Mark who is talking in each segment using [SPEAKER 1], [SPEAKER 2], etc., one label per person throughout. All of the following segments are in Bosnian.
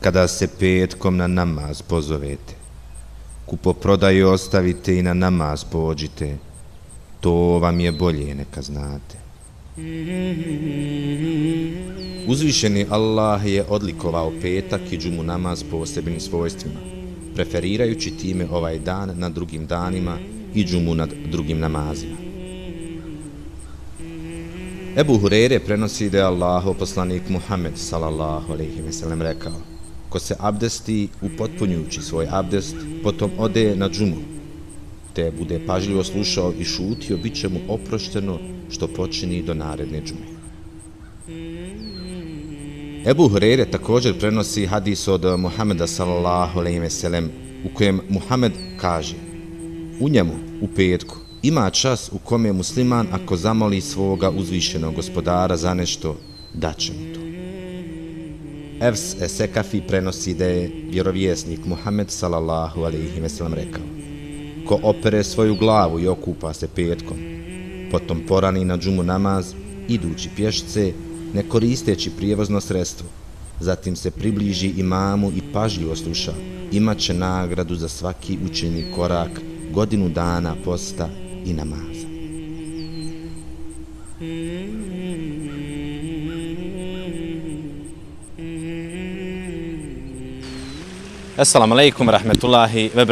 [SPEAKER 1] Kada se petkom na namaz pozovete, kupoprodaju ostavite i na namaz pođite, to vam je bolje neka znate. Uzvišeni Allah je odlikovao petak i džumu namaz posebnim svojstvima, preferirajući time ovaj dan nad drugim danima i džumu nad drugim namazima. Ebu Hurere prenosi da je Allahu poslanik Muhammed sallallahu alejhi ve sellem rekao: Ko se abdesti upotpunjujući svoj abdest, potom ode na džumu, te bude pažljivo slušao i šutio, bit će mu oprošteno što počini do naredne džume. Ebu Hurere također prenosi hadis od Muhameda sallallahu alejhi ve sellem u kojem Muhammed kaže: U njemu u petku ima čas u kome musliman ako zamoli svoga uzvišenog gospodara za nešto, daće mu to. Evs Esekafi prenosi da je vjerovjesnik Muhammed sallallahu alaihi ve sellem rekao Ko opere svoju glavu i okupa se petkom, potom porani na džumu namaz, idući pješce, ne koristeći prijevozno sredstvo, zatim se približi imamu i pažljivo sluša, imaće nagradu za svaki učeni korak godinu dana posta i namaza.
[SPEAKER 2] Assalamu alaikum rahmetullahi ve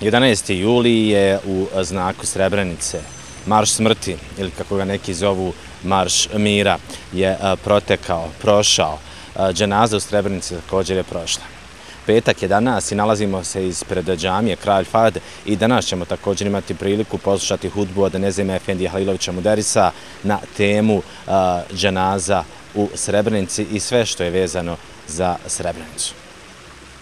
[SPEAKER 2] 11. juli je u znaku Srebrenice. Marš smrti, ili kako ga neki zovu Marš mira, je protekao, prošao. Dženaza u Srebrenici također je prošla petak je danas i nalazimo se ispred džamije Kralj Fad i danas ćemo također imati priliku poslušati hudbu od Nezime Efendi Halilovića Muderisa na temu dženaza u Srebrenici i sve što je vezano za Srebrenicu.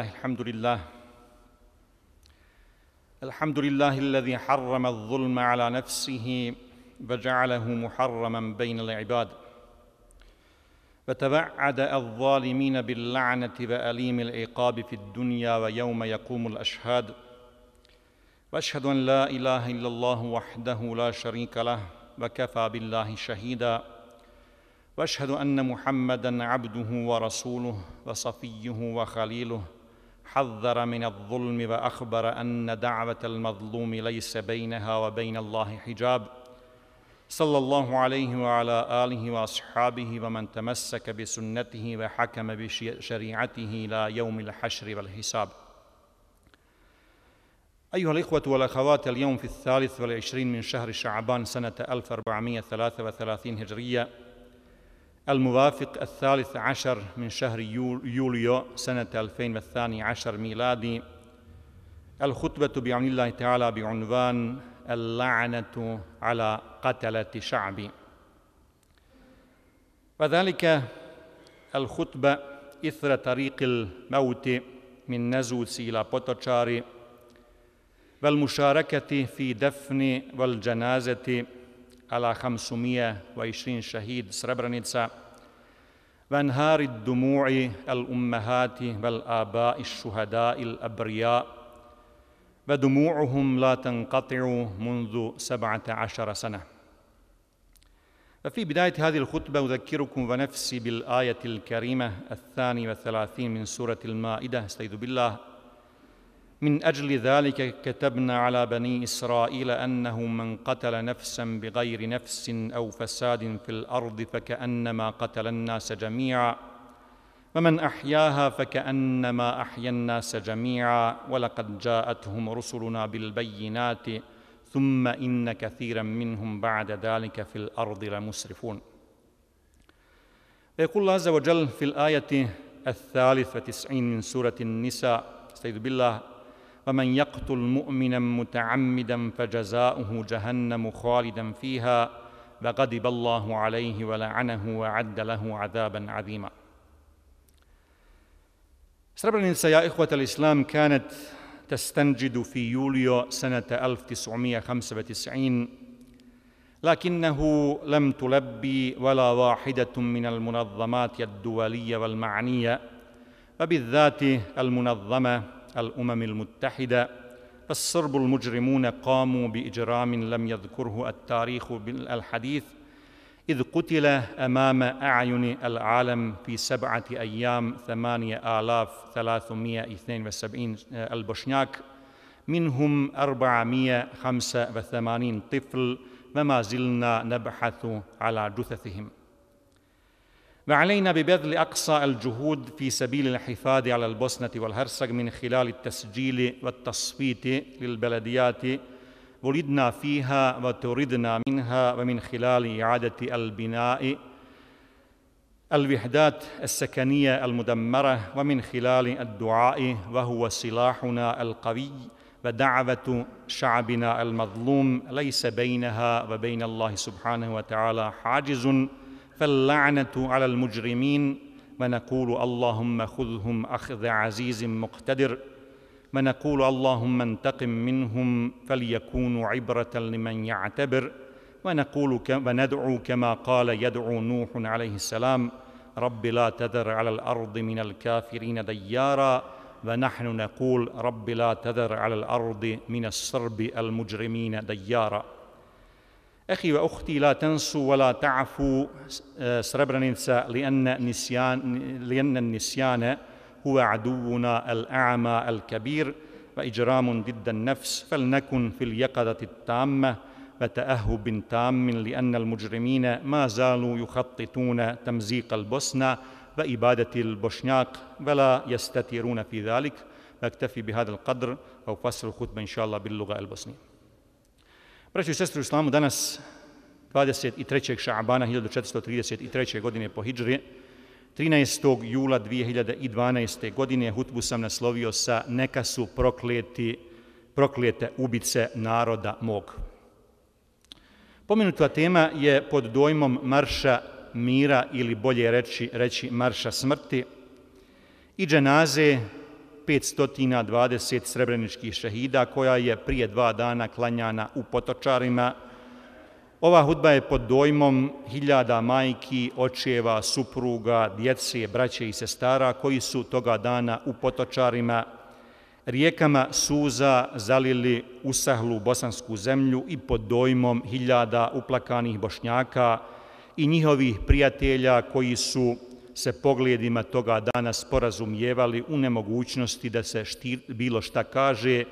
[SPEAKER 3] الحمد لله الحمد لله. الحمد لله الذي حرم الظلم على نفسه وجعله محرما بين العباد. وتبعد الظالمين باللعنة وأليم العقاب في الدنيا ويوم يقوم الأشهاد. وأشهد أن لا إله إلا الله وحده لا شريك له وكفى بالله شهيدا. وأشهد أن محمدا عبده ورسوله وصفيه وخليله. حذر من الظلم وأخبر أن دعوة المظلوم ليس بينها وبين الله حجاب. صلى الله عليه وعلى آله وأصحابه ومن تمسك بسنته وحكم بشريعته إلى يوم الحشر والحساب. أيها الإخوة والأخوات اليوم في الثالث والعشرين من شهر شعبان سنة 1433 هجرية. الموافق الثالث عشر من شهر يوليو سنة 2012 ميلادي. الخطبة بعون الله تعالى بعنوان اللعنة على قتلة شعبي. وذلك الخطبة إثر طريق الموت من نزوس إلى بوتوشاري والمشاركة في دفن والجنازة على 520 شهيد سربرنيتسا. وانهار الدموع الأمهات والآباء الشهداء الأبرياء. ودموعهم لا تنقطع منذ سبعة عشر سنة. ففي بداية هذه الخطبة أذكركم ونفسي بالآية الكريمة الثاني والثلاثين من سورة المائدة. استعيذ بالله. من أجل ذلك كتبنا على بني إسرائيل أنه من قتل نفسا بغير نفس أو فساد في الأرض فكأنما قتل الناس جميعا ومن أحياها فكأنما أحيا الناس جميعا ولقد جاءتهم رسلنا بالبينات ثم إن كثيرا منهم بعد ذلك في الأرض لمسرفون. ويقول الله عز وجل في الآية الثالث وتسعين من سورة النساء استعيذ بالله ومن يقتل مؤمنا متعمدا فجزاؤه جهنم خالدا فيها وغضب الله عليه ولعنه وعد له عذابا عظيما. سربرنسا يا إخوة الإسلام كانت تستنجد في يوليو سنة 1995 لكنه لم تلبي ولا واحدة من المنظمات الدولية والمعنية وبالذات المنظمة الأمم المتحدة الصرب المجرمون قاموا بإجرام لم يذكره التاريخ الحديث إذ قتل أمام أعين العالم في سبعة أيام ثمانية آلاف ثلاثمائة اثنين وسبعين البوشنياك منهم أربعمائة خمسة وثمانين طفل وما زلنا نبحث على جثثهم. وعلينا ببذل أقصى الجهود في سبيل الحفاظ على البوسنة والهرسك من خلال التسجيل والتصويت للبلديات ولدنا فيها وتردنا منها ومن خلال إعادة البناء الوحدات السكنية المدمرة ومن خلال الدعاء وهو سلاحنا القوي ودعوة شعبنا المظلوم ليس بينها وبين الله سبحانه وتعالى حاجز فاللعنة على المجرمين ونقول اللهم خذهم أخذ عزيز مقتدر ونقول اللهم انتقم منهم فليكونوا عبرة لمن يعتبر ونقول وندعو كما قال يدعو نوح عليه السلام رب لا تذر على الأرض من الكافرين ديارا ونحن نقول رب لا تذر على الأرض من الصرب المجرمين ديارا. أخي وأختي لا تنسوا ولا تعفوا سربرنيتسا لأن, نسيان لأن النسيان هو عدونا الأعمى الكبير وإجرام ضد النفس فلنكن في اليقظة التامة وتأهب تام لأن المجرمين ما زالوا يخططون تمزيق البوسنة وإبادة البوشناق ولا يستترون في ذلك. نكتفي بهذا القدر وأفسر الخطبة إن شاء الله باللغة البوسنية. Braći i sestri u islamu, danas 23. ša'bana 1433. godine po Hidžri, 13. jula 2012. godine hutbu sam naslovio sa neka su prokleti, proklete ubice naroda mog. Pomenuta tema je pod dojmom marša mira ili bolje reći, reći marša smrti i dženaze 520 srebreničkih šehida koja je prije dva dana klanjana u Potočarima. Ova hudba je pod dojmom hiljada majki, očeva, supruga, djece, braće i sestara koji su toga dana u Potočarima rijekama suza zalili usahlu bosansku zemlju i pod dojmom hiljada uplakanih bošnjaka i njihovih prijatelja koji su se pogledima toga dana sporazumijevali u nemogućnosti da se štir, bilo šta kaže,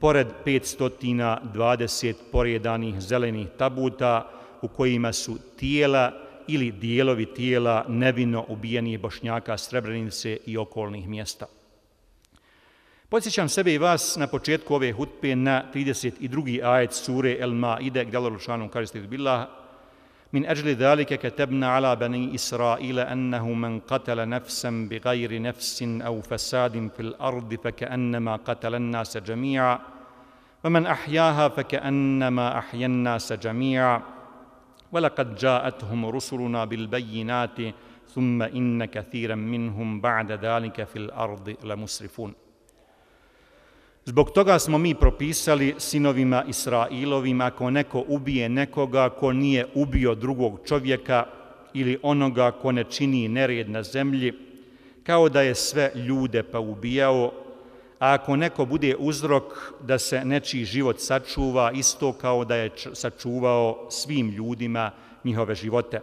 [SPEAKER 3] pored 520 poredanih zelenih tabuta u kojima su tijela ili dijelovi tijela nevino ubijenih bošnjaka Srebrenice i okolnih mjesta. Podsjećam sebe i vas na početku ove hutbe na 32. ajet sure El Maide, gdje Allah Lušanom kaže ste bila من أجل ذلك كتبنا على بني إسرائيل أنه من قتل نفسا بغير نفس أو فساد في الأرض فكأنما قتل الناس جميعا ومن أحياها فكأنما أحيا الناس جميعا ولقد جاءتهم رسلنا بالبينات ثم إن كثيرا منهم بعد ذلك في الأرض لمسرفون. Zbog toga smo mi propisali sinovima Israilovima, ako neko ubije nekoga ko nije ubio drugog čovjeka ili onoga ko ne čini nered na zemlji, kao da je sve ljude pa ubijao, a ako neko bude uzrok da se nečiji život sačuva, isto kao da je sačuvao svim ljudima njihove živote.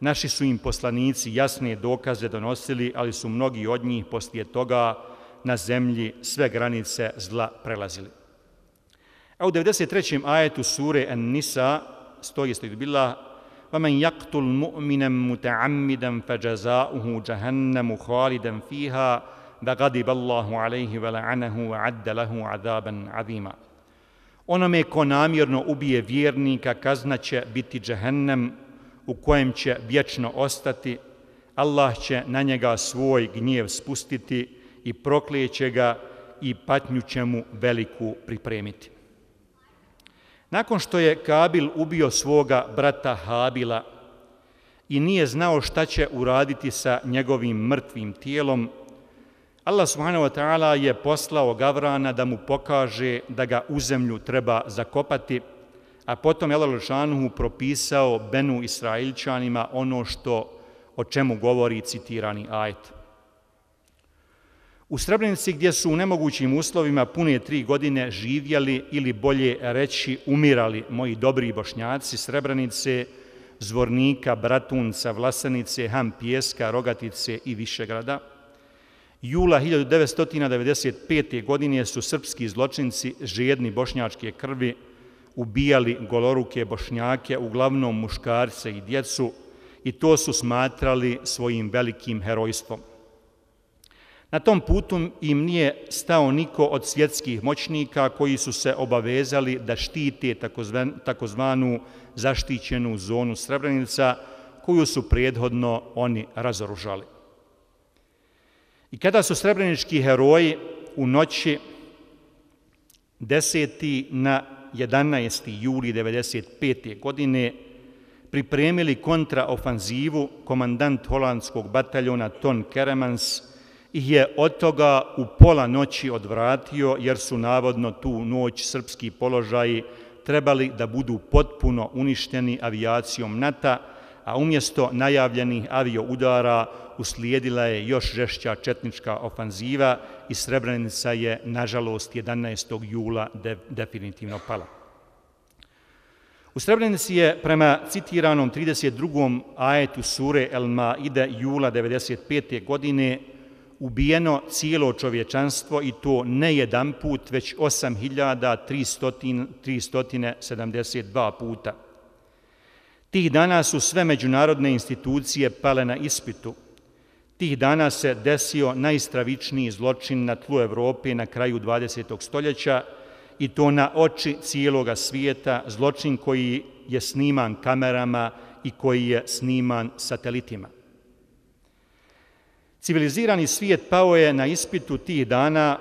[SPEAKER 3] Naši su im poslanici jasne dokaze donosili, ali su mnogi od njih poslije toga na zemlji sve granice zla prelazili. A u 93. ajetu sure An-Nisa stoji stoji bila وَمَنْ يَقْتُلْ مُؤْمِنًا مُتَعَمِّدًا فَجَزَاؤُهُ جَهَنَّمُ خَالِدًا فِيهَا وَغَدِبَ اللَّهُ عَلَيْهِ وَلَعَنَهُ وَعَدَّ لَهُ عَذَابًا عَظِيمًا Onome ko namjerno ubije vjernika kaznaće biti džehennem u kojem će vječno ostati, Allah će na njega svoj gnjev spustiti i proklijeće ga i patnju će mu veliku pripremiti. Nakon što je Kabil ubio svoga brata Habila i nije znao šta će uraditi sa njegovim mrtvim tijelom, Allah subhanahu wa ta'ala je poslao Gavrana da mu pokaže da ga u zemlju treba zakopati, a potom je Allah propisao Benu Israilčanima ono što o čemu govori citirani ajet. U Srebrenici gdje su u nemogućim uslovima pune tri godine živjeli ili bolje reći umirali moji dobri bošnjaci Srebrenice, Zvornika, Bratunca, Vlasanice, Ham Pjeska, Rogatice i Višegrada. Jula 1995. godine su srpski zločinci žedni bošnjačke krvi ubijali goloruke bošnjake, uglavnom muškarce i djecu, i to su smatrali svojim velikim herojstvom. Na tom putu im nije stao niko od svjetskih moćnika koji su se obavezali da štite takozvanu zaštićenu zonu Srebrenica koju su prijedhodno oni razoružali. I kada su srebrenički heroji u noći 10. na 11. juli 1995. godine pripremili kontraofanzivu, komandant holandskog bataljona Ton Keremans – ih je od toga u pola noći odvratio, jer su navodno tu noć srpski položaji trebali da budu potpuno uništeni avijacijom NATO, a umjesto najavljenih avio udara uslijedila je još žešća četnička ofanziva i Srebrenica je, nažalost, 11. jula de, definitivno pala. U Srebrenici je prema citiranom 32. ajetu sure El Maide jula 95. godine ubijeno cijelo čovječanstvo i to ne jedan put, već 8372 puta. Tih dana su sve međunarodne institucije pale na ispitu. Tih dana se desio najstravičniji zločin na tlu Evrope na kraju 20. stoljeća i to na oči cijeloga svijeta, zločin koji je sniman kamerama i koji je sniman satelitima. Civilizirani svijet pao je na ispitu tih dana,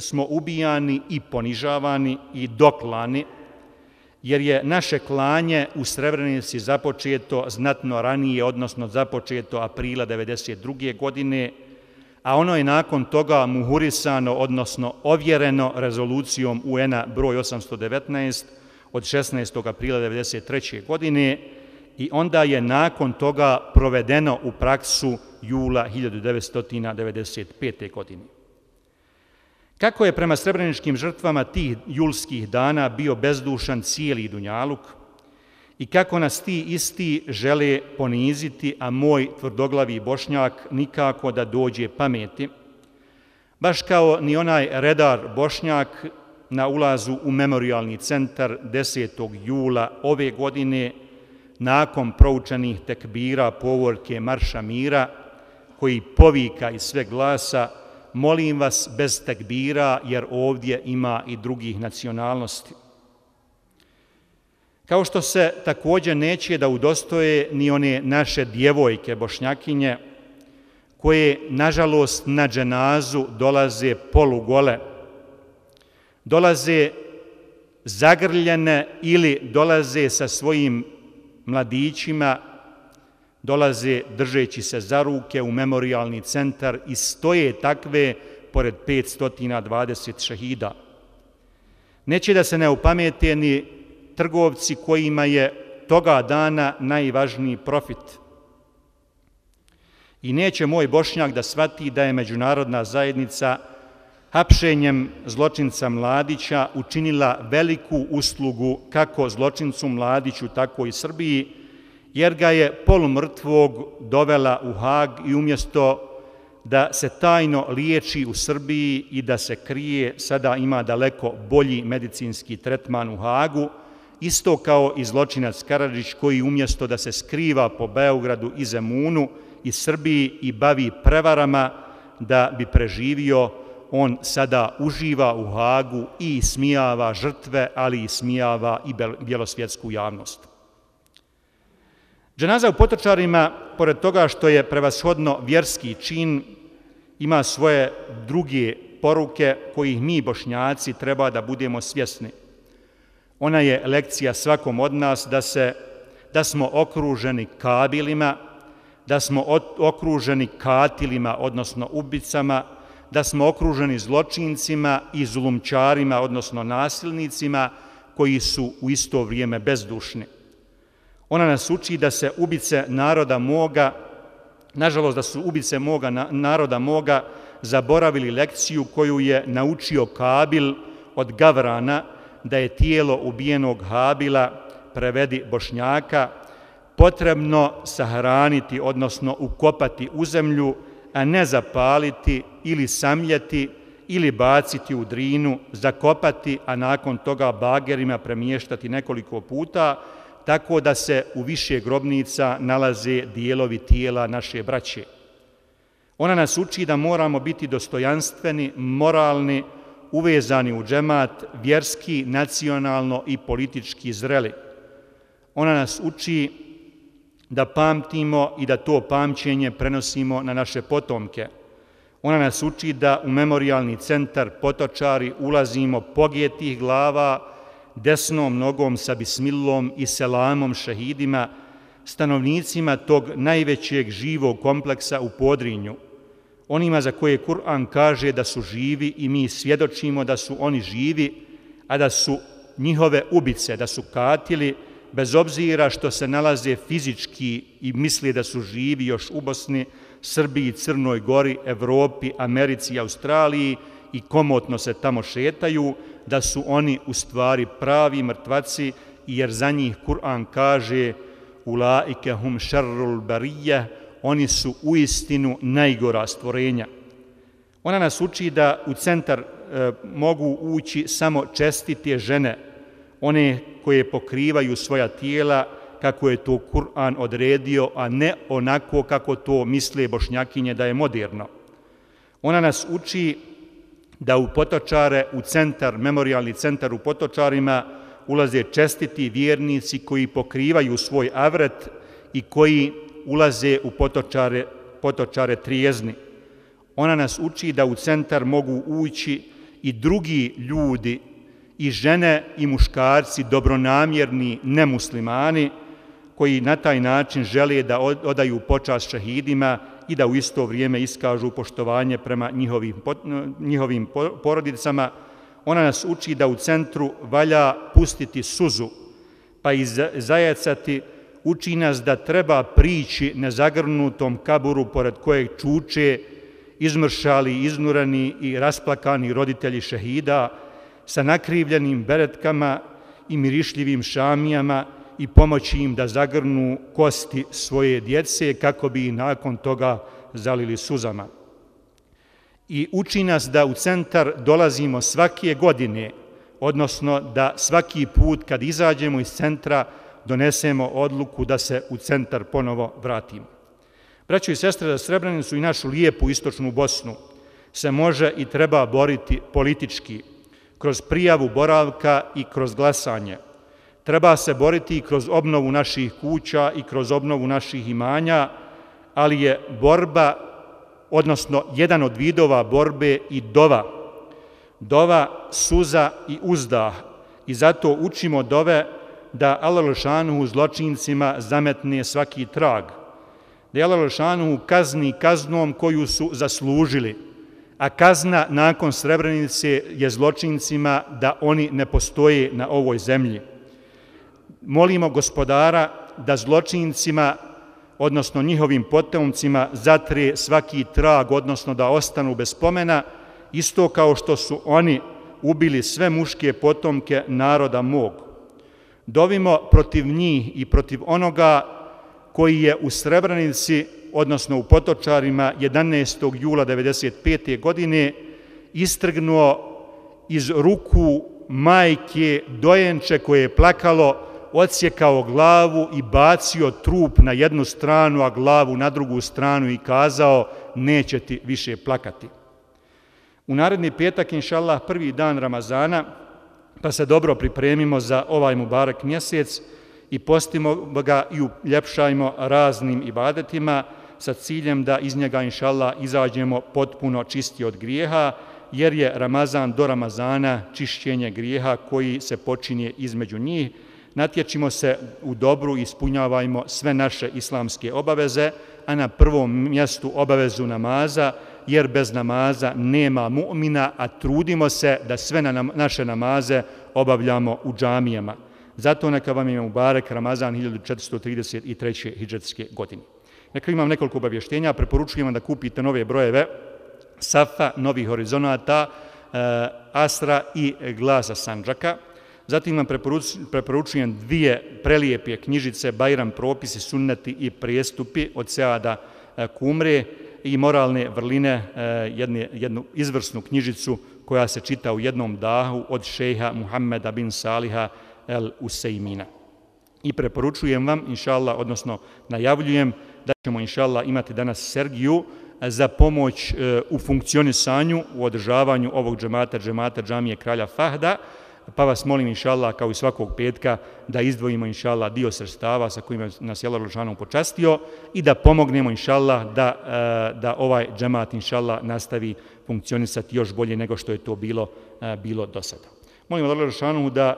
[SPEAKER 3] smo ubijani i ponižavani i doklani, jer je naše klanje u Srebrenici započeto znatno ranije, odnosno započeto aprila 1992. godine, a ono je nakon toga muhurisano, odnosno ovjereno rezolucijom UN-a broj 819 od 16. aprila 1993. godine i onda je nakon toga provedeno u praksu jula 1995. godine. Kako je prema srebreničkim žrtvama tih julskih dana bio bezdušan cijeli Dunjaluk i kako nas ti isti žele poniziti, a moj tvrdoglavi bošnjak nikako da dođe pameti, baš kao ni onaj redar bošnjak na ulazu u memorialni centar 10. jula ove godine nakon proučenih tekbira povorke Marša Mira, koji povika iz sve glasa molim vas bez tekbira, jer ovdje ima i drugih nacionalnosti. Kao što se također neće da udostoje ni one naše djevojke bošnjakinje, koje, nažalost, na dženazu dolaze polugole, dolaze zagrljene ili dolaze sa svojim mladićima dolaze držeći se za ruke u memorialni centar i stoje takve pored 520 šehida. Neće da se ne upamete ni trgovci kojima je toga dana najvažniji profit. I neće moj bošnjak da svati da je međunarodna zajednica hapšenjem zločinca Mladića učinila veliku uslugu kako zločincu Mladiću, tako i Srbiji, jer ga je polumrtvog dovela u Hag i umjesto da se tajno liječi u Srbiji i da se krije, sada ima daleko bolji medicinski tretman u Hagu, isto kao i zločinac Karadžić koji umjesto da se skriva po Beogradu i Zemunu i Srbiji i bavi prevarama da bi preživio, on sada uživa u Hagu i smijava žrtve, ali i smijava i bjelosvjetsku javnost. Dženaza u potočarima, pored toga što je prevashodno vjerski čin, ima svoje druge poruke kojih mi, bošnjaci, treba da budemo svjesni. Ona je lekcija svakom od nas da, se, da smo okruženi kabilima, da smo okruženi katilima, odnosno ubicama, da smo okruženi zločincima i zulumčarima, odnosno nasilnicima, koji su u isto vrijeme bezdušni. Ona nas uči da se ubice naroda moga, nažalost da su ubice moga, naroda moga zaboravili lekciju koju je naučio Kabil od Gavrana, da je tijelo ubijenog Habila, prevedi Bošnjaka, potrebno sahraniti, odnosno ukopati u zemlju, a ne zapaliti ili samljati ili baciti u drinu, zakopati, a nakon toga bagerima premještati nekoliko puta, tako da se u više grobnica nalaze dijelovi tijela naše braće. Ona nas uči da moramo biti dostojanstveni, moralni, uvezani u džemat, vjerski, nacionalno i politički zreli. Ona nas uči da pamtimo i da to pamćenje prenosimo na naše potomke. Ona nas uči da u memorialni centar potočari ulazimo pogijetih glava, desnom nogom sa bismillom i selamom šehidima, stanovnicima tog najvećeg živog kompleksa u Podrinju, onima za koje Kur'an kaže da su živi i mi svjedočimo da su oni živi, a da su njihove ubice, da su katili, bez obzira što se nalaze fizički i misli da su živi još u Bosni, Srbiji, Crnoj Gori, Evropi, Americi i Australiji i komotno se tamo šetaju, da su oni u stvari pravi mrtvaci, jer za njih Kur'an kaže ulaike hum šarrul barije, oni su u istinu najgora stvorenja. Ona nas uči da u centar e, mogu ući samo čestite žene, one koje pokrivaju svoja tijela kako je to Kur'an odredio, a ne onako kako to misle bošnjakinje da je moderno. Ona nas uči da u potočare, u centar, memorialni centar u potočarima, ulaze čestiti vjernici koji pokrivaju svoj avret i koji ulaze u potočare, potočare trijezni. Ona nas uči da u centar mogu ući i drugi ljudi, i žene i muškarci, dobronamjerni nemuslimani, koji na taj način žele da odaju počast šahidima i da u isto vrijeme iskažu poštovanje prema njihovim, njihovim porodicama. Ona nas uči da u centru valja pustiti suzu, pa i zajecati, uči nas da treba prići nezagrnutom kaburu pored kojeg čuče izmršali, iznurani i rasplakani roditelji šehida sa nakrivljenim beretkama i mirišljivim šamijama i pomoći im da zagrnu kosti svoje djece kako bi i nakon toga zalili suzama. I uči nas da u centar dolazimo svake godine, odnosno da svaki put kad izađemo iz centra donesemo odluku da se u centar ponovo vratimo. Braćo i sestre, za Srebrenicu i našu lijepu istočnu Bosnu se može i treba boriti politički, kroz prijavu boravka i kroz glasanje. Treba se boriti i kroz obnovu naših kuća i kroz obnovu naših imanja, ali je borba, odnosno jedan od vidova borbe i dova. Dova, suza i uzdah. I zato učimo dove da Allah Lošanu zločincima zametne svaki trag. Da je Allah kazni kaznom koju su zaslužili. A kazna nakon Srebrenice je zločincima da oni ne postoje na ovoj zemlji. Molimo gospodara da zločincima, odnosno njihovim potomcima, zatre svaki trag, odnosno da ostanu bez spomena, isto kao što su oni ubili sve muške potomke naroda mog dovimo protiv njih i protiv onoga koji je u Srebranici, odnosno u Potočarima, 11. jula 1995. godine istrgnuo iz ruku majke dojenče koje je plakalo, odsjekao glavu i bacio trup na jednu stranu, a glavu na drugu stranu i kazao neće ti više plakati. U naredni petak, inša Allah, prvi dan Ramazana, pa se dobro pripremimo za ovaj Mubarak mjesec i postimo ga i uljepšajmo raznim ibadetima sa ciljem da iz njega, inša Allah, izađemo potpuno čisti od grijeha, jer je Ramazan do Ramazana čišćenje grijeha koji se počinje između njih. Natječimo se u dobru i ispunjavajmo sve naše islamske obaveze, a na prvom mjestu obavezu namaza, jer bez namaza nema mu'mina, a trudimo se da sve na naše namaze obavljamo u džamijama. Zato neka vam je Mubarek Ramazan 1433. hijđetske godine. Neka imam nekoliko obavještenja, preporučujem vam da kupite nove brojeve Safa, Novi horizonata, eh, Asra i Glasa Sanđaka. Zatim vam preporučujem dvije prelijepe knjižice, Bajram propisi, sunneti i prijestupi od Seada eh, Kumre i moralne vrline, eh, jedne, jednu izvrsnu knjižicu koja se čita u jednom dahu od šeha Muhammeda bin Saliha el Useimina. I preporučujem vam, inšallah, odnosno najavljujem da ćemo, inšallah imati danas Sergiju e, za pomoć e, u funkcionisanju, u održavanju ovog džemata, džemata džamije kralja Fahda, pa vas molim, inšallah kao i svakog petka, da izdvojimo, inšallah dio srstava sa kojima nas je Allah Lušanom počastio i da pomognemo, inšallah da, e, da ovaj džemat, inšallah nastavi funkcionisati još bolje nego što je to bilo, bilo do sada. Molim Allah Lušanom da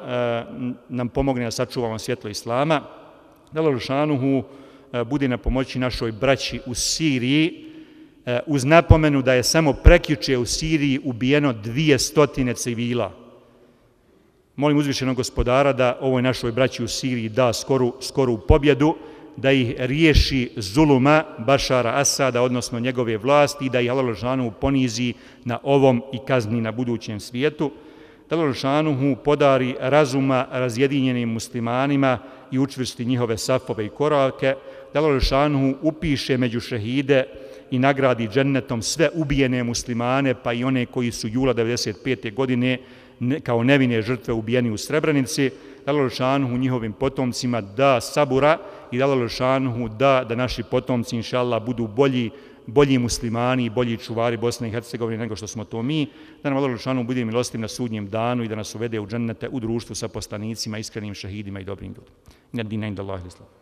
[SPEAKER 3] nam pomogne da sačuvamo svjetlo Islama, da Allah Lušanom E, bude na pomoći našoj braći u Siriji, e, uz napomenu da je samo prekjuče u Siriji ubijeno dvije stotine civila, Molim uzvišenog gospodara da ovoj našoj braći u Siriji da skoru, skoru pobjedu, da ih riješi zuluma Bašara Asada, odnosno njegove vlasti, i da ih Allah Žanuhu ponizi na ovom i kazni na budućem svijetu. Da Allah Žanuhu podari razuma razjedinjenim muslimanima i učvrsti njihove safove i korake. Da Allah upiše među šehide i nagradi džennetom sve ubijene muslimane, pa i one koji su jula 95. godine kao nevine žrtve ubijeni u Srebrenici, da njihovim potomcima da sabura i da da, da naši potomci, inša budu bolji, bolji muslimani i bolji čuvari Bosne i Hercegovine nego što smo to mi, da nam Allah Lušanu bude milostiv na sudnjem danu i da nas uvede u džennete u društvu sa postanicima, iskrenim šahidima i dobrim ljudima. Ne inda Allah islam.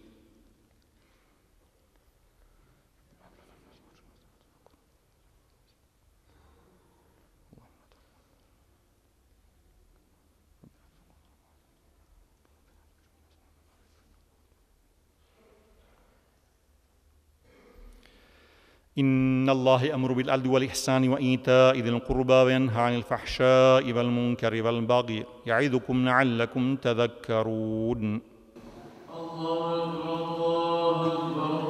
[SPEAKER 3] إن الله يأمر بالعدل والإحسان وإيتاء ذي القربى وينهى عن الفحشاء والمنكر والبغي يعظكم لعلكم تذكرون الله أكبر
[SPEAKER 4] إياك نعبد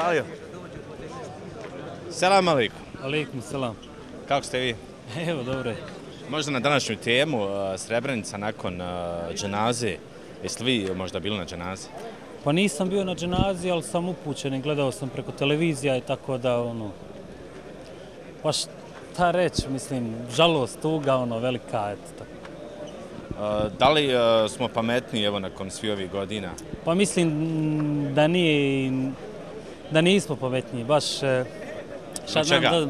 [SPEAKER 1] Spalio. Selam alaikum.
[SPEAKER 4] Aleikum selam.
[SPEAKER 1] Kako ste vi?
[SPEAKER 4] Evo, dobro je.
[SPEAKER 1] Možda na današnju temu uh, Srebrenica nakon uh, dženaze. Jeste vi možda bili na dženazi?
[SPEAKER 4] Pa nisam bio na dženazi, ali sam upućen i gledao sam preko televizija i tako da, ono... Pa šta reći, mislim, žalost, tuga, ono, velika, eto, tako.
[SPEAKER 1] Uh, da li smo pametni evo nakon svi ovih godina?
[SPEAKER 4] Pa mislim da nije, da nismo pametniji, baš... e, Šta
[SPEAKER 1] Zbog čega?
[SPEAKER 4] da,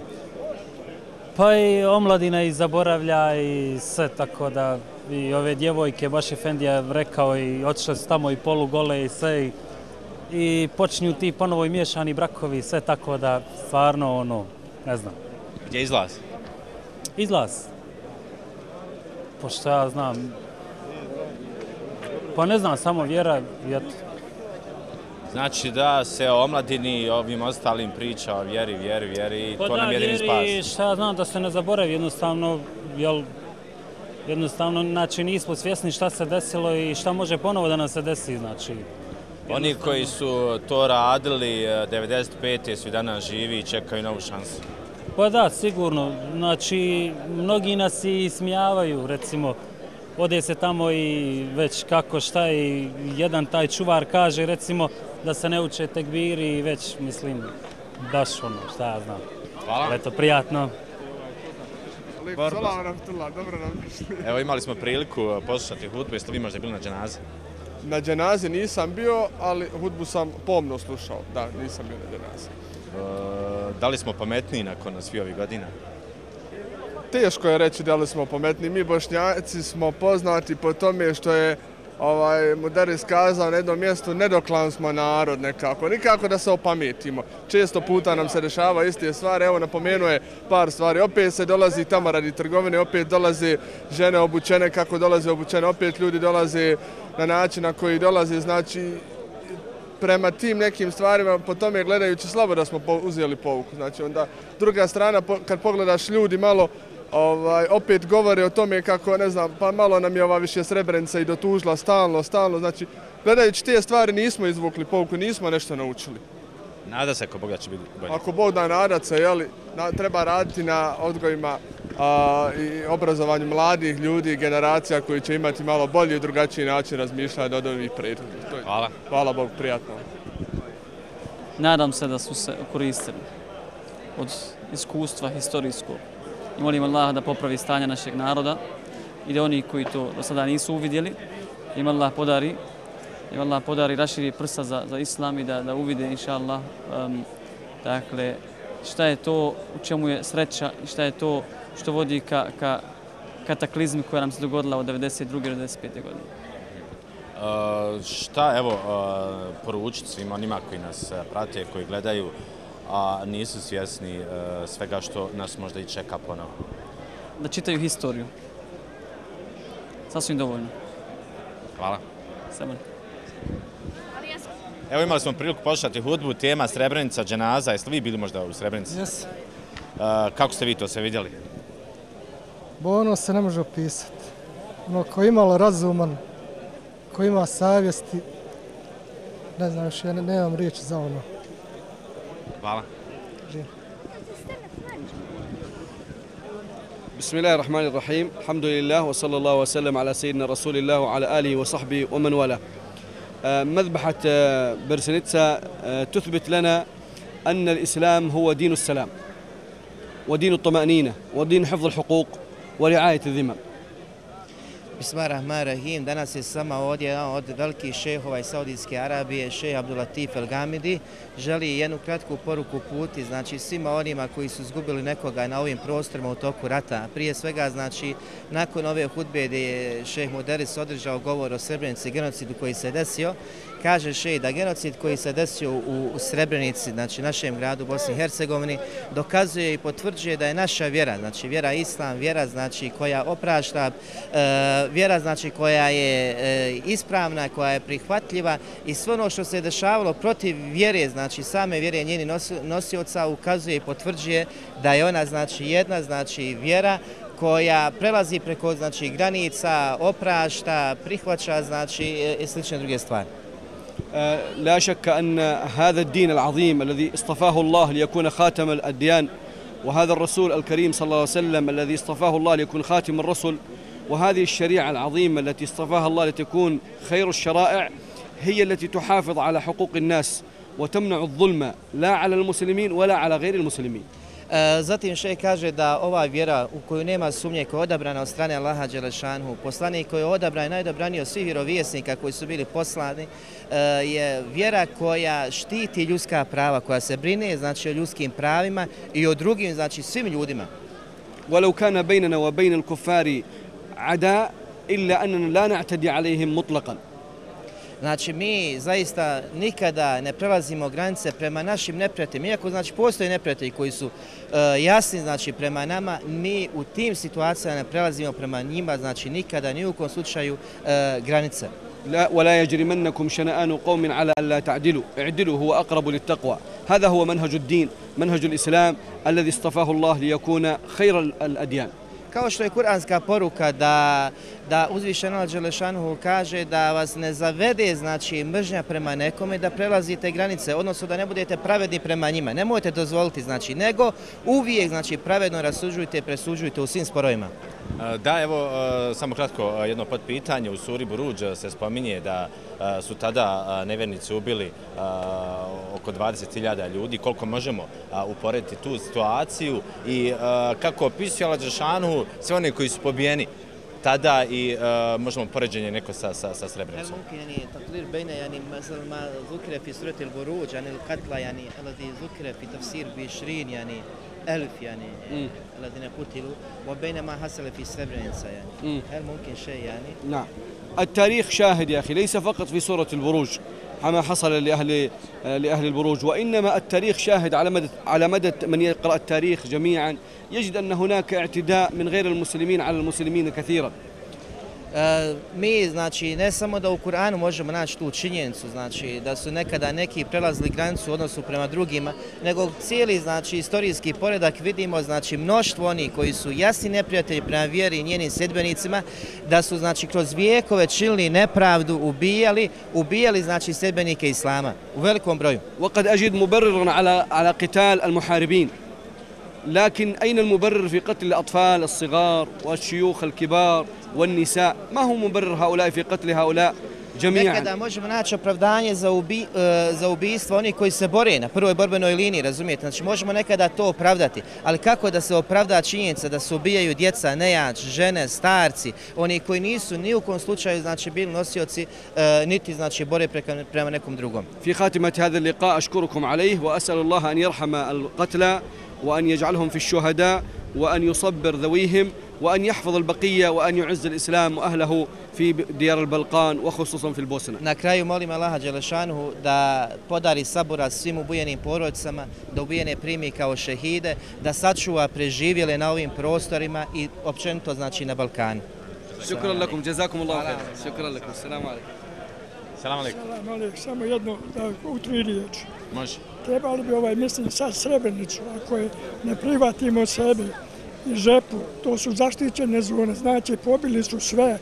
[SPEAKER 4] pa i omladina i zaboravlja i sve, tako da i ove djevojke, baš je Fendija rekao i otišle su tamo i polugole i sve i, i počinju ti ponovo i miješani brakovi sve tako da stvarno ono, ne znam,
[SPEAKER 1] Gdje je izlaz?
[SPEAKER 4] izlaz. Pošto ja znam, pa ne znam, samo vjera i eto.
[SPEAKER 1] Znači da se o omladini i ovim ostalim priča o vjeri, vjeri, vjeri
[SPEAKER 4] Pa
[SPEAKER 1] to
[SPEAKER 4] da,
[SPEAKER 1] nam je jedini
[SPEAKER 4] vjeri,
[SPEAKER 1] spas.
[SPEAKER 4] šta ja znam da se ne zaboravi, jednostavno, jel, jednostavno, znači nismo svjesni šta se desilo i šta može ponovo da nam se desi, znači.
[SPEAKER 1] Oni koji su to radili eh, 95. su i danas živi i čekaju novu šansu.
[SPEAKER 4] Pa da, sigurno, znači, mnogi nas i smijavaju, recimo, ode se tamo i već kako šta i jedan taj čuvar kaže, recimo, da se ne uče tekbiri i već, mislim, baš ono, šta ja znam.
[SPEAKER 1] Hvala.
[SPEAKER 4] Eto, prijatno.
[SPEAKER 5] Salam, dobro nam.
[SPEAKER 1] Evo imali smo priliku eh, poslušati hudbu, jeste li vi možda bili na dženazi?
[SPEAKER 5] Na dženazi nisam bio, ali hudbu sam pomno slušao. Da, nisam bio na dženazi.
[SPEAKER 1] Eh, Da li smo pametniji nakon svi ovih godina?
[SPEAKER 5] Teško je reći da li smo pametni. Mi bošnjaci smo poznati po tome što je ovaj, Mudaris kazao na jednom mjestu, nedoklan smo narod nekako, nikako da se opametimo. Često puta nam se dešava iste stvari, evo napomenuje par stvari, opet se dolazi tamo radi trgovine, opet dolaze žene obučene kako dolaze obučene, opet ljudi dolaze na način na koji dolaze, znači prema tim nekim stvarima, po tome gledajući slabo da smo uzeli povuku. Znači onda druga strana, kad pogledaš ljudi malo, ovaj, opet govore o tome kako, ne znam, pa malo nam je ova više Srebrenica i dotužila stalno, stalno. Znači, gledajući te stvari nismo izvukli povuku, nismo nešto naučili.
[SPEAKER 1] Nada se ako Boga će biti bolje.
[SPEAKER 5] Ako Bog da nadat se, jeli, na, treba raditi na odgojima a, i obrazovanju mladih ljudi, generacija koji će imati malo bolji i drugačiji način razmišljanja od ovih prethodnih. Je-
[SPEAKER 1] Hvala.
[SPEAKER 5] Hvala Bogu, prijatno.
[SPEAKER 6] Nadam se da su se koristili od iskustva historijskog. I molim Allaha da popravi stanje našeg naroda i da oni koji to do sada nisu uvidjeli, im Allah podari, im Allah podari raširi prsa za, za islam i da, da uvide, inša Allah, um, dakle, šta je to u čemu je sreća i šta je to što vodi ka, ka kataklizmi koja nam se dogodila od 92. do 95. godine.
[SPEAKER 1] Uh, šta, evo, uh, poručiti svima onima koji nas prate, koji gledaju, a nisu svjesni uh, svega što nas možda i čeka ponovo.
[SPEAKER 6] Da čitaju historiju. Sasvim dovoljno.
[SPEAKER 1] Hvala.
[SPEAKER 6] Samo.
[SPEAKER 1] Evo imali smo priliku poslušati hudbu, tema Srebrenica, dženaza. Jeste li vi bili možda u Srebrenici?
[SPEAKER 7] Jes,
[SPEAKER 1] Uh, kako ste vi to sve vidjeli?
[SPEAKER 7] bo ono se ne može opisati. Ono, ko imalo razuman, ko ima savjesti, ne znam, još ja ne, nemam riječi za ono.
[SPEAKER 1] Hvala.
[SPEAKER 8] بسم الله الرحمن الرحيم الحمد لله وصلى الله وسلم على سيدنا رسول الله وعلى آله وصحبه ومن والاه مذبحة برسنتسا تثبت لنا أن الإسلام هو دين السلام ودين الطمأنينة ودين حفظ الحقوق ورعاية الذمم
[SPEAKER 9] Bismillahirrahmanirrahim. Danas je sama ovdje jedan od velikih šehova iz Saudijske Arabije, šeh Abdulatif El Gamidi. Želi jednu kratku poruku puti, znači svima onima koji su izgubili nekoga na ovim prostorima u toku rata. Prije svega, znači, nakon ove hudbe gdje je šeh Muderis održao govor o Srebrenici, genocidu koji se desio, kaže šeh da genocid koji se desio u, u Srebrenici, znači našem gradu Bosni i Hercegovini, dokazuje i potvrđuje da je naša vjera, znači vjera Islam, vjera znači koja oprašta, e, vjera znači koja je e, ispravna, koja je prihvatljiva i sve ono što se je dešavalo protiv vjere, znači same vjere njeni nosi, nosioca ukazuje i potvrđuje da je ona znači jedna znači vjera koja prelazi preko znači granica, oprašta, prihvaća znači e, i slične druge stvari.
[SPEAKER 8] آه، لا شك أن هذا الدين العظيم الذي اصطفاه الله ليكون خاتم الأديان وهذا الرسول الكريم صلى الله عليه وسلم الذي اصطفاه الله ليكون خاتم الرسل وهذه الشريعة العظيمة التي اصطفاها الله لتكون خير الشرائع هي التي تحافظ على حقوق الناس وتمنع الظلم لا على المسلمين ولا على غير المسلمين
[SPEAKER 9] E, Zatim še kaže da ova vjera u koju nema sumnje koja je odabrana od strane Allaha Đelešanhu, poslanik koji je odabran i najdobraniji od svih vjerovjesnika koji su bili poslani, e, je vjera koja štiti ljudska prava, koja se brine znači o ljudskim pravima i o drugim, znači svim ljudima.
[SPEAKER 8] ولو كان بيننا وبين الكفار عداء إلا أننا لا نعتدي عليهم مطلقاً
[SPEAKER 9] Znači mi zaista nikada ne prelazimo granice prema našim neprijateljima. Iako znači postoje neprijatelji koji su e, jasni znači prema nama, mi u tim situacijama ne prelazimo prema njima, znači nikada ni u kom slučaju e, granice.
[SPEAKER 8] لا ولا يجرمنكم شنآن قوم على ألا تعدلوا اعدلوا هو أقرب للتقوى هذا هو منهج الدين منهج الإسلام الذي اصطفاه الله ليكون خير الأديان
[SPEAKER 9] Kao što je kuranska poruka da, da uzvišen Allah Đelešanuhu kaže da vas ne zavede znači mržnja prema nekome da prelazite granice, odnosno da ne budete pravedni prema njima. Ne možete dozvoliti, znači, nego uvijek znači, pravedno rasuđujte i presuđujte u svim sporovima.
[SPEAKER 1] E, da, evo, e, samo kratko e, jedno pod pitanje. U suri Buruđ se spominje da su tada nevernici ubili oko 20.000 ljudi. Koliko možemo uporediti tu situaciju i kako opisuje Allah sve one koji su pobijeni tada i možemo poređenje neko sa, sa, sa Srebrenicom.
[SPEAKER 9] ممكن يعني تقرير بين يعني مثل ما ذكر في سورة البروج عن القتلى يعني الذي ذكر في تفسير بعشرين يعني ألف يعني الذين قتلوا وبين ما حصل في سربرينسا يعني هل ممكن شيء يعني؟
[SPEAKER 8] نعم التاريخ شاهد يا أخي ليس فقط في سورة البروج كما حصل لأهل لأهل البروج. وإنما التاريخ شاهد على مدى على مدى من يقرأ التاريخ جميعا يجد أن هناك اعتداء من غير المسلمين على المسلمين كثيرا.
[SPEAKER 9] mi, znači, ne samo da u Kur'anu možemo naći tu činjenicu, znači, da su nekada neki prelazili granicu u odnosu prema drugima, nego cijeli, znači, istorijski poredak vidimo, znači, mnoštvo oni koji su jasni neprijatelji prema vjeri i njenim sedbenicima, da su, znači, kroz vijekove činili nepravdu, ubijali, ubijali, znači, sedbenike Islama u velikom broju.
[SPEAKER 8] وقد أجد مبررا على على قتال المحاربين لكن أين المبرر في قتل الأطفال الصغار والشيوخ الكبار والنساء ما هو مبرر هؤلاء في قتل هؤلاء جميعا
[SPEAKER 9] Nekada možemo naći opravdanje za, ubi, e, za ubijstvo onih koji se bore na prvoj borbenoj liniji, razumijete? Znači možemo nekada to opravdati, ali kako da se opravda činjenica da se ubijaju djeca, nejač, žene, starci, oni koji nisu ni u kom slučaju znači, bili nosioci, e, niti znači bore preka, prema nekom drugom.
[SPEAKER 8] في خاتمة هذا اللقاء أشكركم عليه وأسأل الله أن يرحم القتلى وأن يجعلهم في الشهداء وأن يصبر ذويهم وأن يحفظ البقية وأن يعز الإسلام وأهله في ديار البلقان وخصوصا في البوسنة
[SPEAKER 9] Na kraju molim Allaha Đelešanuhu da podari sabora svim ubijenim porodicama, da ubijene primi kao šehide, da sačuva preživjele na ovim prostorima i općenito znači na Balkanu.
[SPEAKER 8] شكرا لكم جزاكم الله خير شكرا لكم السلام عليكم
[SPEAKER 1] Salam alaikum.
[SPEAKER 10] Salam alaikum, samo jedno da u tri riječi.
[SPEAKER 1] Može.
[SPEAKER 10] Trebali bi ovaj, mislim, sad Srebrenicu, ako je ne prihvatimo sebe i žepu, to su zaštićene zone, znači pobili su sve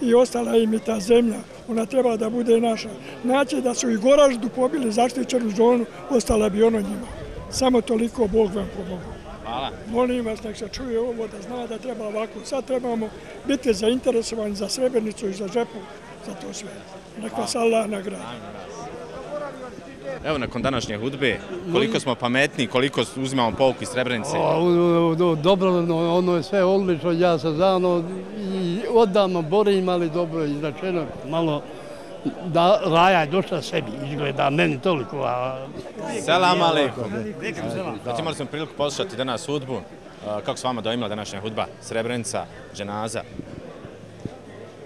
[SPEAKER 10] i ostala im i ta zemlja, ona treba da bude naša. Znači da su i Goraždu pobili zaštićenu zonu, ostala bi ono njima. Samo toliko Bog vam pomogu.
[SPEAKER 1] Hvala.
[SPEAKER 10] Molim vas, nek se čuje ovo da zna da treba ovako. Sad trebamo biti zainteresovani za Srebrenicu i za žepu, za to sve. Nek vas Allah nagradi.
[SPEAKER 1] Evo, nakon današnje hudbe, koliko smo pametni, koliko uzimamo pouku iz Srebrenice?
[SPEAKER 11] Dobro, ono, je sve odlično, ja se zavno i odavno borim, ali dobro je izračeno, malo da raja je došla sebi, izgleda meni toliko, a...
[SPEAKER 1] Selam alaikum. Znači, imali smo priliku poslušati danas hudbu. Kako s vama dojmila današnja hudba? Srebrenica, dženaza.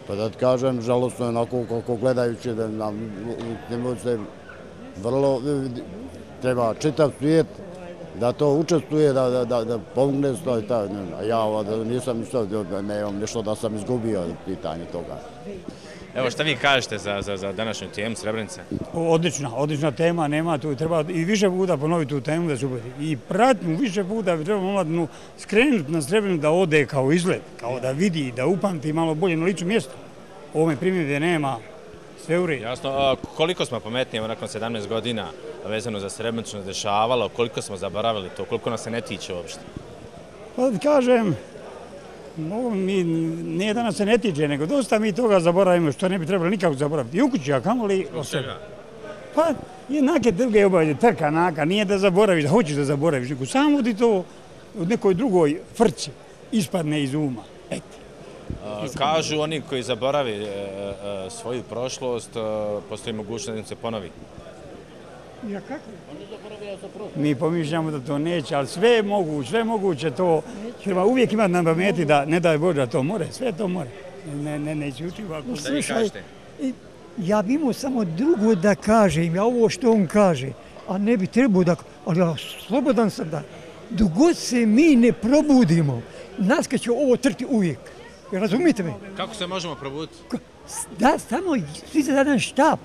[SPEAKER 12] Pa da ti kažem, žalostno je onako kako gledajući da nam se vrlo treba čitav svijet da to učestvuje, da, da, da, da pomogne to i ta, ne, a ja da nisam ništa, da ne imam nešto da sam izgubio pitanje toga.
[SPEAKER 1] Evo, šta vi kažete za, za, za današnju temu Srebrenice?
[SPEAKER 13] Odlična, odlična tema, nema tu, treba i više puta ponoviti tu temu da se ubedi. I pratnu više puta treba omladinu skrenuti na Srebrenu da ode kao izgled, kao da vidi, da upamti malo bolje na licu mjesta. Ovome primjedbe nema, sve u redu.
[SPEAKER 1] Jasno, a koliko smo pametniji evo, nakon 17 godina vezano za Srebrenicu nas dešavalo, koliko smo zaboravili to, koliko nas se ne tiče uopšte?
[SPEAKER 13] Pa da kažem, mi nije da nas se ne tiče, nego dosta mi toga zaboravimo što ne bi trebalo nikako zaboraviti. I u kući, a kamo li o sebi? Pa, jednake druge obavlje, trka, naka, nije da zaboraviš, da hoćeš da zaboraviš, nego samo ti to u nekoj drugoj frci ispadne iz uma. Eto.
[SPEAKER 1] Kažu oni koji zaboravi e, e, svoju prošlost, e, postoji mogućnost da im se ponovi.
[SPEAKER 13] Ja kako? Mi pomišljamo da to neće, ali sve je moguće, sve je moguće to. Treba uvijek imati na pameti da ne daj Bože da to more, sve to more. Ne, ne, ne ćuti ovako.
[SPEAKER 14] I ja bi imao samo drugo da kažem, ja ovo što on kaže, a ne bi trebao da, ali ja slobodan sam da, dok god se mi ne probudimo, nas kad će ovo trti uvijek. Razumite me?
[SPEAKER 1] Kako se možemo probuditi?
[SPEAKER 14] Da, samo svi jedan štab.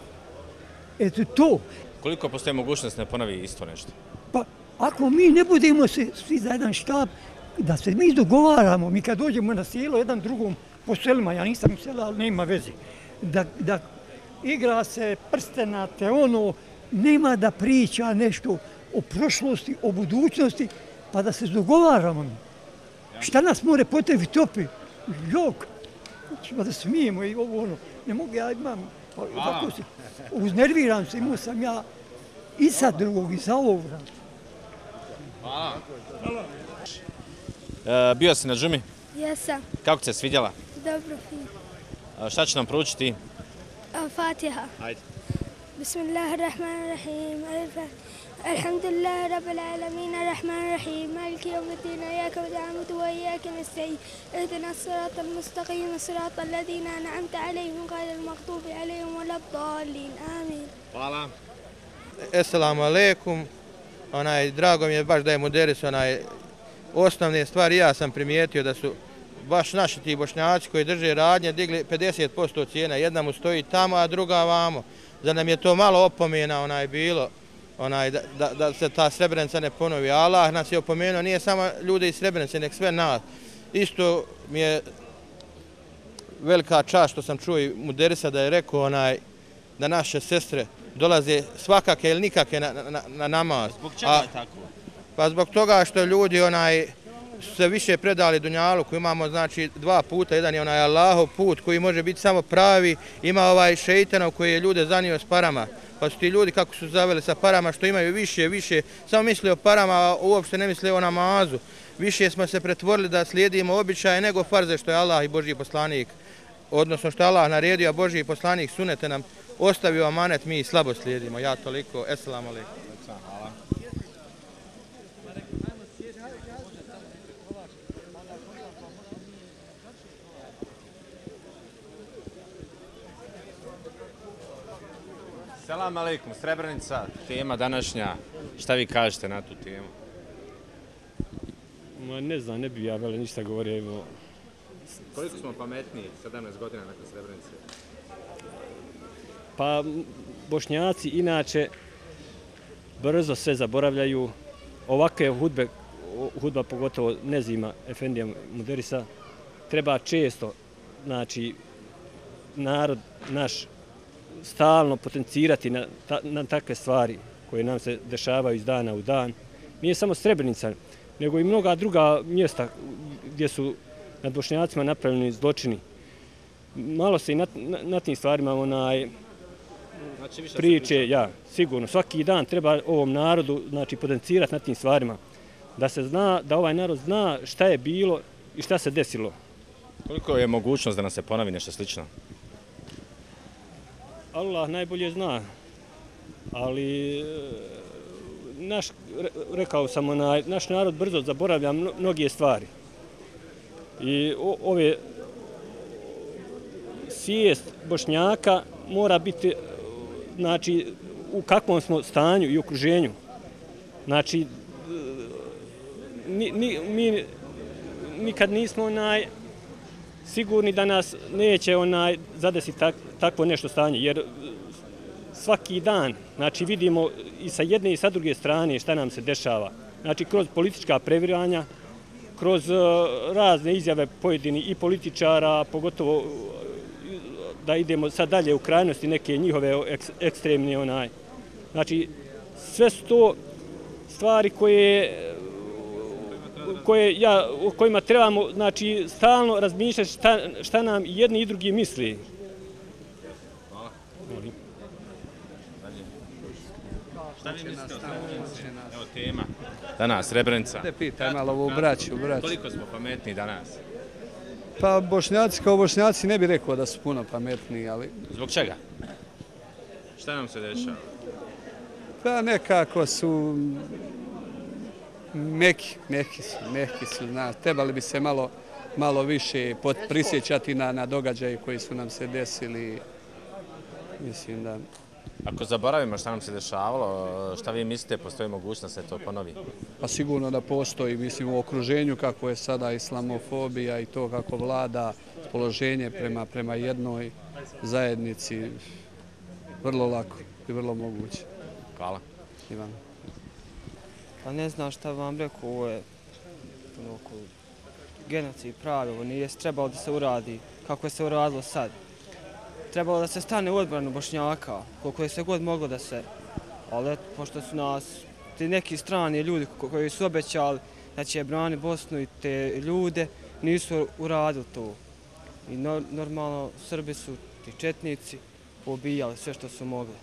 [SPEAKER 14] Eto to.
[SPEAKER 1] Koliko postoji mogućnost ne ponovi isto nešto?
[SPEAKER 14] Pa ako mi ne budemo se svi za jedan štab, da se mi dogovaramo, mi kad dođemo na sjelo jedan drugom po selima, ja nisam sela, ali nema veze, da, da igra se prstenate, ono, nema da priča nešto o prošlosti, o budućnosti, pa da se dogovaramo mi. Šta nas more potevi topi? jok, ćemo da smijemo i ovo ono, ne mogu ja imam, pa, tako se, uznerviram se, imao sam ja i sa drugog i sa ovog.
[SPEAKER 1] Hvala. E, bio si na džumi?
[SPEAKER 15] Jesam.
[SPEAKER 1] Kako se svidjela?
[SPEAKER 15] Dobro, fin.
[SPEAKER 1] E, šta će nam poručiti?
[SPEAKER 15] Fatiha.
[SPEAKER 1] Ajde.
[SPEAKER 15] Bismillahirrahmanirrahim. Ajde, Fatiha. الحمد لله رب العالمين الرحمن الرحيم مالك يوم الدين اياك نعبد واياك نستعين اهدنا الصراط المستقيم صراط الذين انعمت عليهم غير المغضوب عليهم ولا الضالين امين
[SPEAKER 1] Hvala.
[SPEAKER 16] Esselamu alaikum. Onaj, drago mi je baš da je Muderis onaj, osnovne stvari ja sam primijetio da su baš naši ti bošnjaci koji drže radnje digli 50% cijena. Jedna mu stoji tamo, a druga vamo. Za nam je to malo opomena onaj bilo onaj, da, da, da se ta Srebrenica ne ponovi. Allah nas je opomenuo, nije samo ljude iz Srebrenice, nek sve nas. Isto mi je velika čast što sam čuo i Muderisa da je rekao onaj, da naše sestre dolaze svakake ili nikake na, na, na namaz.
[SPEAKER 1] Zbog čega je tako?
[SPEAKER 16] Pa zbog toga što ljudi onaj su se više predali Dunjalu, koji imamo znači dva puta, jedan je onaj Allahov put koji može biti samo pravi, ima ovaj šeitanov koji je ljude zanio s parama, pa su ti ljudi kako su zaveli sa parama što imaju više, više, samo misli o parama, a uopšte ne misli o namazu. Više smo se pretvorili da slijedimo običaje nego farze što je Allah i Božji poslanik, odnosno što je Allah naredio, a Božji poslanik sunete nam ostavio amanet, mi slabo slijedimo. Ja toliko, eselamu alaikum.
[SPEAKER 1] Hvala. Salam alaikum, Srebrenica, tema današnja. Šta vi kažete na tu temu?
[SPEAKER 17] Ma ne znam, ne bi ja vele ništa govorio, evo,
[SPEAKER 1] Koliko smo pametniji 17 godina nakon Srebrenice?
[SPEAKER 17] Pa bošnjaci inače brzo sve zaboravljaju. Ovakve hudbe, hudba pogotovo Nezima Efendija Muderisa, treba često, znači, narod naš stalno potencirati na, ta, na takve stvari koje nam se dešavaju iz dana u dan. Nije samo Srebrenica, nego i mnoga druga mjesta gdje su nad bošnjacima napravljeni zločini. Malo se i na, na, na tim stvarima onaj,
[SPEAKER 1] Znači, više
[SPEAKER 17] priče, ja, sigurno, svaki dan treba ovom narodu znači, potencirati na tim stvarima. Da se zna, da ovaj narod zna šta je bilo i šta se desilo.
[SPEAKER 1] Koliko je mogućnost da nam se ponovi nešto slično?
[SPEAKER 17] Allah najbolje zna, ali e, naš, rekao sam, onaj, naš narod brzo zaboravlja mnoge stvari. I o, ove svijest bošnjaka mora biti znači, u kakvom smo stanju i okruženju. Znači, e, ni, ni, mi nikad nismo onaj, sigurni da nas neće onaj zadesiti tak, takvo nešto stanje, jer e, svaki dan, znači vidimo i sa jedne i sa druge strane šta nam se dešava. Znači kroz politička previranja, kroz e, razne izjave pojedini i političara, pogotovo e, da idemo sad dalje u krajnosti neke njihove ekstremne onaj. Znači, sve su to stvari koje koje ja, o kojima trebamo znači, stalno razmišljati šta, šta nam jedni i drugi misli.
[SPEAKER 1] Šta vi mislite o Srebrenici? Evo tema. Danas, Srebrenica.
[SPEAKER 18] Ne pitaj malo ovu braću, braću.
[SPEAKER 1] Koliko smo pametni danas?
[SPEAKER 18] Pa bošnjaci kao bošnjaci ne bi rekao da su puno pametniji, ali...
[SPEAKER 1] Zbog čega? Šta nam se dešava?
[SPEAKER 18] Pa nekako su meki, meki su, meki su, znaš, trebali bi se malo, malo više prisjećati na, na događaje koji su nam se desili, mislim da...
[SPEAKER 1] Ako zaboravimo šta nam se dešavalo, šta vi mislite, postoji mogućnost da se to ponovi?
[SPEAKER 18] Pa sigurno da postoji, mislim, u okruženju kako je sada islamofobija i to kako vlada položenje prema, prema jednoj zajednici, vrlo lako i vrlo moguće.
[SPEAKER 1] Hvala.
[SPEAKER 18] Ivan.
[SPEAKER 19] Pa ne znam šta vam rekao, ovo je genocid pravi, ovo nije trebalo da se uradi kako je se uradilo sad trebalo da se stane u odbranu Bošnjaka, koliko je se god moglo da se, ali pošto su nas ti neki strani ljudi koji su obećali da će brani Bosnu i te ljude, nisu uradili to. I normalno Srbi su ti četnici pobijali sve što su mogli.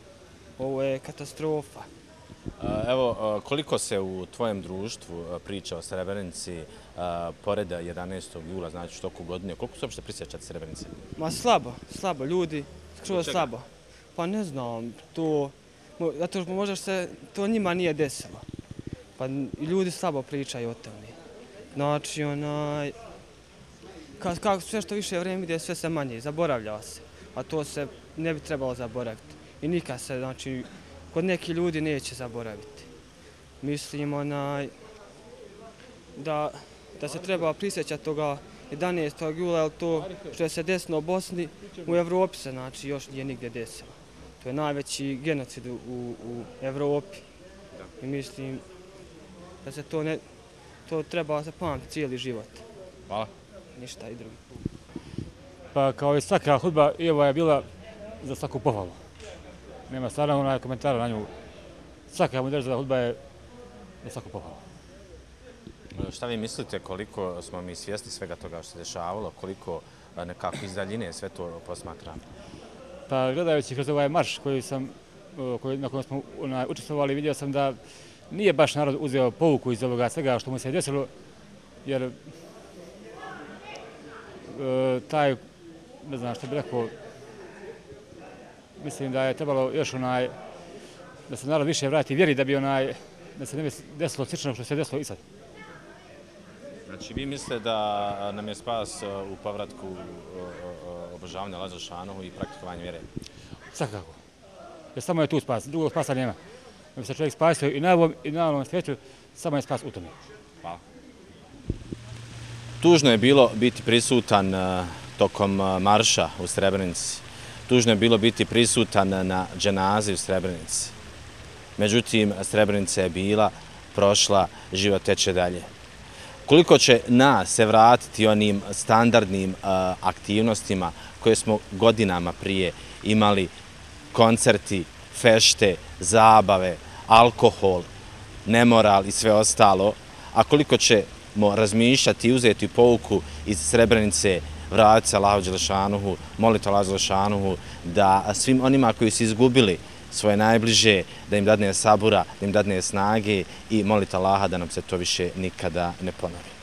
[SPEAKER 19] Ovo je katastrofa.
[SPEAKER 1] Evo, koliko se u tvojem društvu priča o Srebrenici pored 11. jula, znači u toku godine, koliko se uopšte prisjećate Srebrenice?
[SPEAKER 19] Ma slabo, slabo, ljudi, skroz slabo. Pa ne znam, to, zato što možda se to njima nije desilo. Pa ljudi slabo pričaju o tome. Znači, onaj, kako sve što više vreme ide, sve se manje, zaboravlja se. A to se ne bi trebalo zaboraviti. I nikad se, znači, kod neki ljudi neće zaboraviti. Mislim, onaj, da da se treba prisjećati toga 11. jula, ali to što je se desilo u Bosni, u Evropi se znači još nije nigdje desilo. To je najveći genocid u, u Evropi. I mislim da se to ne, to treba se pamati cijeli život.
[SPEAKER 1] Hvala.
[SPEAKER 19] Ništa i drugi.
[SPEAKER 13] Pa kao i svaka hudba, i ova je bila za svaku pohvalu. Nema stvarno onaj komentara na nju. Svaka moderna hudba je za svaku pohvalu.
[SPEAKER 1] Šta vi mislite koliko smo mi svjesni svega toga što se dešavalo, koliko nekako iz daljine sve to posmatramo?
[SPEAKER 13] Pa gledajući kroz ovaj marš koji sam, na kojem smo učestvovali, vidio sam da nije baš narod uzeo povuku iz ovoga svega što mu se desilo, jer e, taj, ne znam što bih rekao, mislim da je trebalo još onaj, da se narod više vrati vjeri da bi onaj, da se ne bi desilo slično što se desilo i sad.
[SPEAKER 1] Znači, vi mislite da nam je spas uh, u povratku uh, uh, obožavanja Laza Šanohu i praktikovanje vjere?
[SPEAKER 13] Svakako. Jer samo je tu spas, drugog spasa nema. Da bi se čovjek spasio i na ovom i na ovom svijetu, samo je spas u tome.
[SPEAKER 1] Hvala. Tužno je bilo biti prisutan tokom marša u Srebrenici. Tužno je bilo biti prisutan na dženazi u Srebrenici. Međutim, Srebrenica je bila, prošla, život teče dalje. Koliko će nas se vratiti onim standardnim aktivnostima koje smo godinama prije imali, koncerti, fešte, zabave, alkohol, nemoral i sve ostalo, a koliko ćemo razmišljati i uzeti pouku iz Srebrenice, vratiti se Allahu Đelešanuhu, moliti Allahu Đelešanuhu, da svim onima koji su izgubili svoje najbliže, da im dadne sabura, da im dadne snage i moliti Allaha da nam se to više nikada ne ponovi.